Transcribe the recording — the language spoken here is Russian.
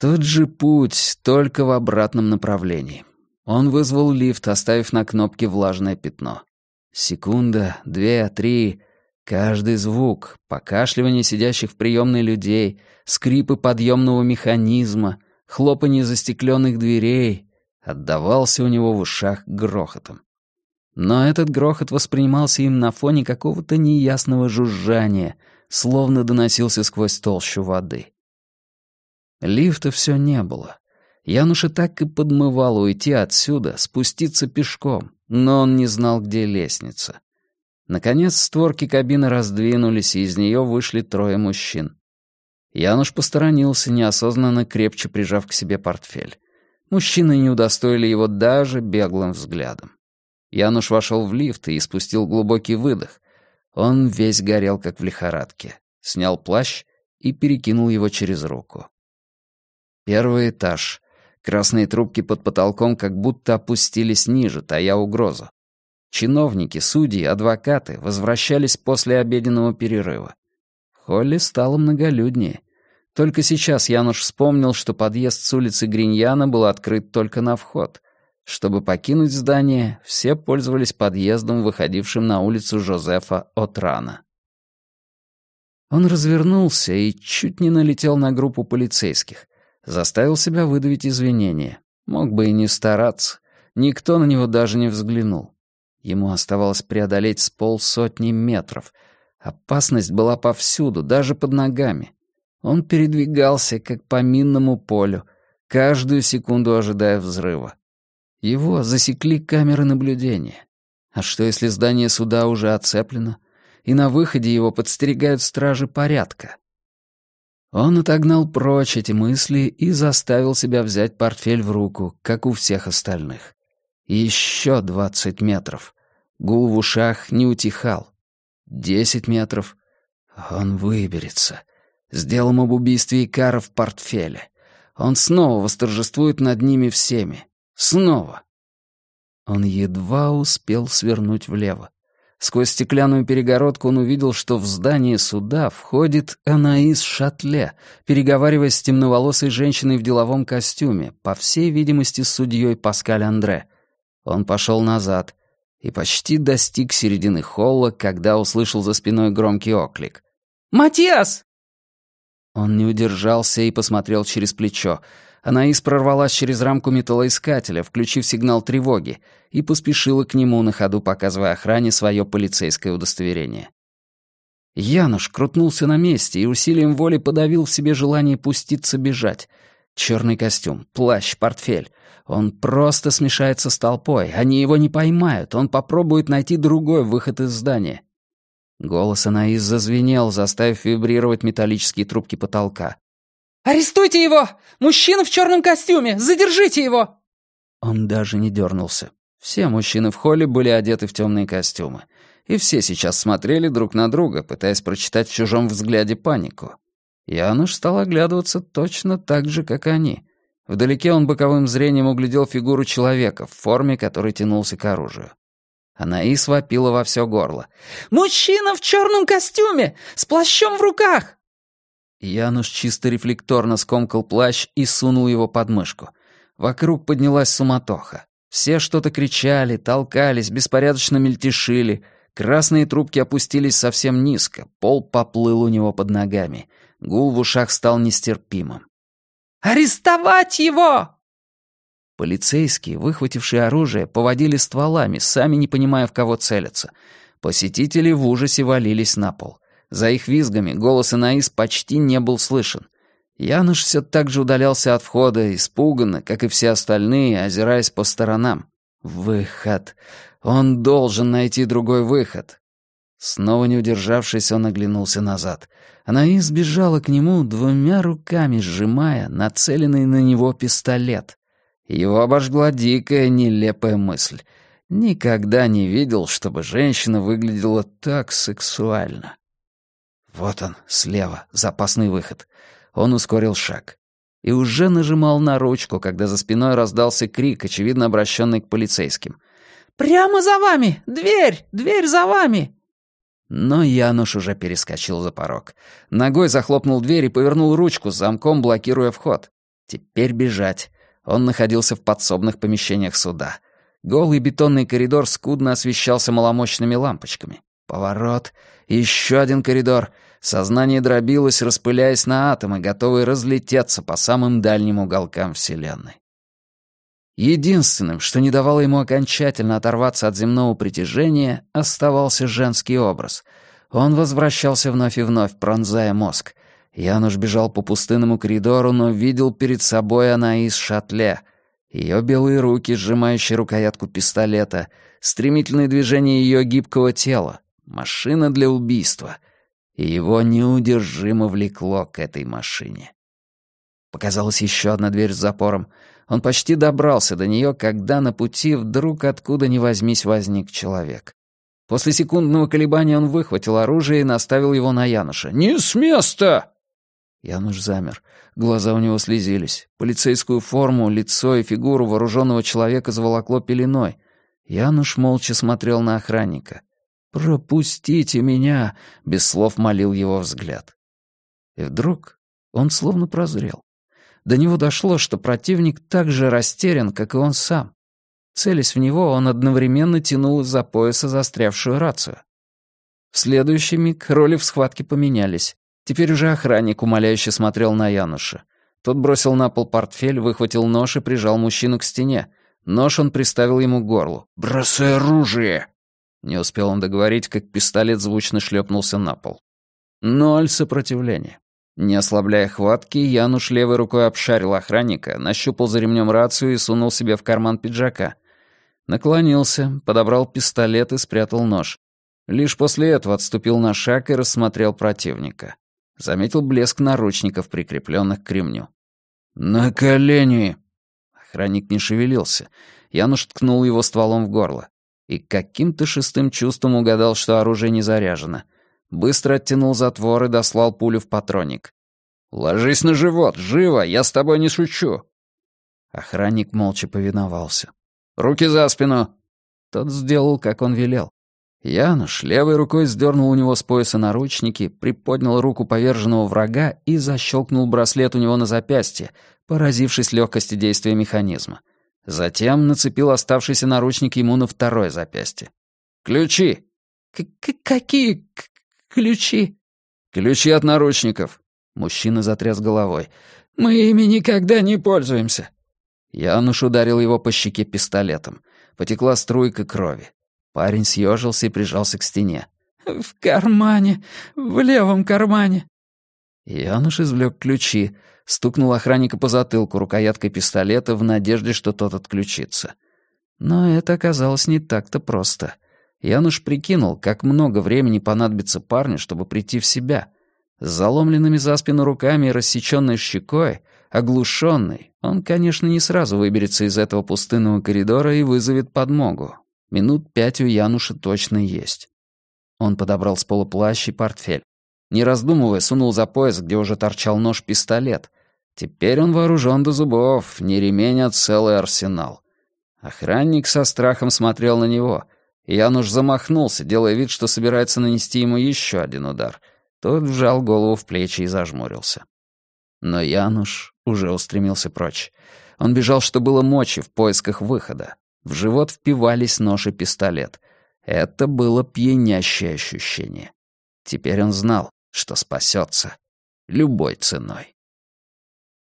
Тот же путь, только в обратном направлении. Он вызвал лифт, оставив на кнопке влажное пятно. Секунда, две, три. Каждый звук, покашливание сидящих в приемной людей, скрипы подъемного механизма, хлопанье застекленных дверей отдавался у него в ушах грохотом. Но этот грохот воспринимался им на фоне какого-то неясного жужжания, словно доносился сквозь толщу воды. Лифта все не было. Януша так и подмывал уйти отсюда, спуститься пешком, но он не знал, где лестница. Наконец створки кабины раздвинулись, и из нее вышли трое мужчин. Януш посторонился, неосознанно крепче прижав к себе портфель. Мужчины не удостоили его даже беглым взглядом. Януш вошел в лифт и испустил глубокий выдох. Он весь горел, как в лихорадке. Снял плащ и перекинул его через руку. Первый этаж. Красные трубки под потолком как будто опустились ниже, тая угрозу. Чиновники, судьи, адвокаты возвращались после обеденного перерыва. В холле стало многолюднее. Только сейчас Януш вспомнил, что подъезд с улицы Гриньяна был открыт только на вход. Чтобы покинуть здание, все пользовались подъездом, выходившим на улицу Жозефа Отрана. Он развернулся и чуть не налетел на группу полицейских. Заставил себя выдавить извинения. Мог бы и не стараться. Никто на него даже не взглянул. Ему оставалось преодолеть с полсотни метров. Опасность была повсюду, даже под ногами. Он передвигался, как по минному полю, каждую секунду ожидая взрыва. Его засекли камеры наблюдения. А что, если здание суда уже оцеплено, и на выходе его подстерегают стражи порядка? Он отогнал прочь эти мысли и заставил себя взять портфель в руку, как у всех остальных. еще двадцать метров. Гул в ушах не утихал. Десять метров. Он выберется. С делом об убийстве Икара в портфеле. Он снова восторжествует над ними всеми. Снова. Он едва успел свернуть влево. Сквозь стеклянную перегородку он увидел, что в здание суда входит Анаис Шатле, переговариваясь с темноволосой женщиной в деловом костюме, по всей видимости, с судьей Паскаль Андре. Он пошел назад и почти достиг середины холла, когда услышал за спиной громкий оклик. «Матиас!» Он не удержался и посмотрел через плечо. Анаис прорвалась через рамку металлоискателя, включив сигнал тревоги, и поспешила к нему на ходу, показывая охране свое полицейское удостоверение. Януш крутнулся на месте и усилием воли подавил в себе желание пуститься бежать. Черный костюм, плащ, портфель. Он просто смешается с толпой. Они его не поймают. Он попробует найти другой выход из здания. Голос Анаис зазвенел, заставив вибрировать металлические трубки потолка. «Арестуйте его! Мужчина в черном костюме! Задержите его!» Он даже не дернулся. Все мужчины в холле были одеты в темные костюмы. И все сейчас смотрели друг на друга, пытаясь прочитать в чужом взгляде панику. Януш стал оглядываться точно так же, как они. Вдалеке он боковым зрением углядел фигуру человека в форме, который тянулся к оружию. Анаис вопила во все горло. «Мужчина в черном костюме! С плащом в руках!» Януш чисто рефлекторно скомкал плащ и сунул его под мышку. Вокруг поднялась суматоха. Все что-то кричали, толкались, беспорядочно мельтешили. Красные трубки опустились совсем низко, пол поплыл у него под ногами. Гул в ушах стал нестерпимым. «Арестовать его!» Полицейские, выхватившие оружие, поводили стволами, сами не понимая, в кого целятся. Посетители в ужасе валились на пол. За их визгами голос Анаис почти не был слышен. Януш все так же удалялся от входа, испуганно, как и все остальные, озираясь по сторонам. Выход. Он должен найти другой выход. Снова не удержавшись, он оглянулся назад. Анаис сбежала к нему, двумя руками сжимая нацеленный на него пистолет. Его обожгла дикая, нелепая мысль. Никогда не видел, чтобы женщина выглядела так сексуально. Вот он, слева, запасный выход. Он ускорил шаг. И уже нажимал на ручку, когда за спиной раздался крик, очевидно обращенный к полицейским. «Прямо за вами! Дверь! Дверь за вами!» Но Януш уже перескочил за порог. Ногой захлопнул дверь и повернул ручку с замком, блокируя вход. Теперь бежать. Он находился в подсобных помещениях суда. Голый бетонный коридор скудно освещался маломощными лампочками. Поворот. Еще один коридор. Сознание дробилось, распыляясь на атомы, готовые разлететься по самым дальним уголкам Вселенной. Единственным, что не давало ему окончательно оторваться от земного притяжения, оставался женский образ. Он возвращался вновь и вновь, пронзая мозг. Януш бежал по пустынному коридору, но видел перед собой Анаис Шатле. Ее белые руки, сжимающие рукоятку пистолета, стремительные движения ее гибкого тела, машина для убийства. И его неудержимо влекло к этой машине. Показалась еще одна дверь с запором. Он почти добрался до нее, когда на пути вдруг откуда ни возьмись возник человек. После секундного колебания он выхватил оружие и наставил его на Януша. «Не с места!» Януш замер. Глаза у него слезились. Полицейскую форму, лицо и фигуру вооруженного человека заволокло пеленой. Януш молча смотрел на охранника. «Пропустите меня!» — без слов молил его взгляд. И вдруг он словно прозрел. До него дошло, что противник так же растерян, как и он сам. Целясь в него, он одновременно тянул из-за пояса застрявшую рацию. В следующий миг роли в схватке поменялись. Теперь уже охранник умоляюще смотрел на Януша. Тот бросил на пол портфель, выхватил нож и прижал мужчину к стене. Нож он приставил ему к горлу. «Бросай оружие!» Не успел он договорить, как пистолет звучно шлепнулся на пол. Ноль сопротивления. Не ослабляя хватки, Януш левой рукой обшарил охранника, нащупал за ремнем рацию и сунул себе в карман пиджака. Наклонился, подобрал пистолет и спрятал нож. Лишь после этого отступил на шаг и рассмотрел противника. Заметил блеск наручников, прикрепленных к ремню. «На колени!» Охранник не шевелился. Януш ткнул его стволом в горло. И каким-то шестым чувством угадал, что оружие не заряжено. Быстро оттянул затвор и дослал пулю в патронник. «Ложись на живот! Живо! Я с тобой не шучу!» Охранник молча повиновался. «Руки за спину!» Тот сделал, как он велел. Януш левой рукой сдернул у него с пояса наручники, приподнял руку поверженного врага и защелкнул браслет у него на запястье, поразившись легкости действия механизма. Затем нацепил оставшийся наручник ему на второе запястье. «Ключи!» К -к «Какие ключи?» «Ключи от наручников». Мужчина затряс головой. «Мы ими никогда не пользуемся». Януш ударил его по щеке пистолетом. Потекла струйка крови. Парень съежился и прижался к стене. «В кармане, в левом кармане». Януш извлек ключи, стукнул охранника по затылку рукояткой пистолета в надежде, что тот отключится. Но это оказалось не так-то просто. Януш прикинул, как много времени понадобится парню, чтобы прийти в себя. С заломленными за спину руками и рассеченной щекой — Оглушенный, он, конечно, не сразу выберется из этого пустынного коридора и вызовет подмогу. Минут пять у Януша точно есть. Он подобрал с пола плащ и портфель. Не раздумывая, сунул за пояс, где уже торчал нож-пистолет. Теперь он вооружен до зубов, не ремень, а целый арсенал. Охранник со страхом смотрел на него. Януш замахнулся, делая вид, что собирается нанести ему еще один удар. Тот вжал голову в плечи и зажмурился. Но Януш уже устремился прочь. Он бежал, что было мочи, в поисках выхода. В живот впивались нож и пистолет. Это было пьянящее ощущение. Теперь он знал, что спасется любой ценой.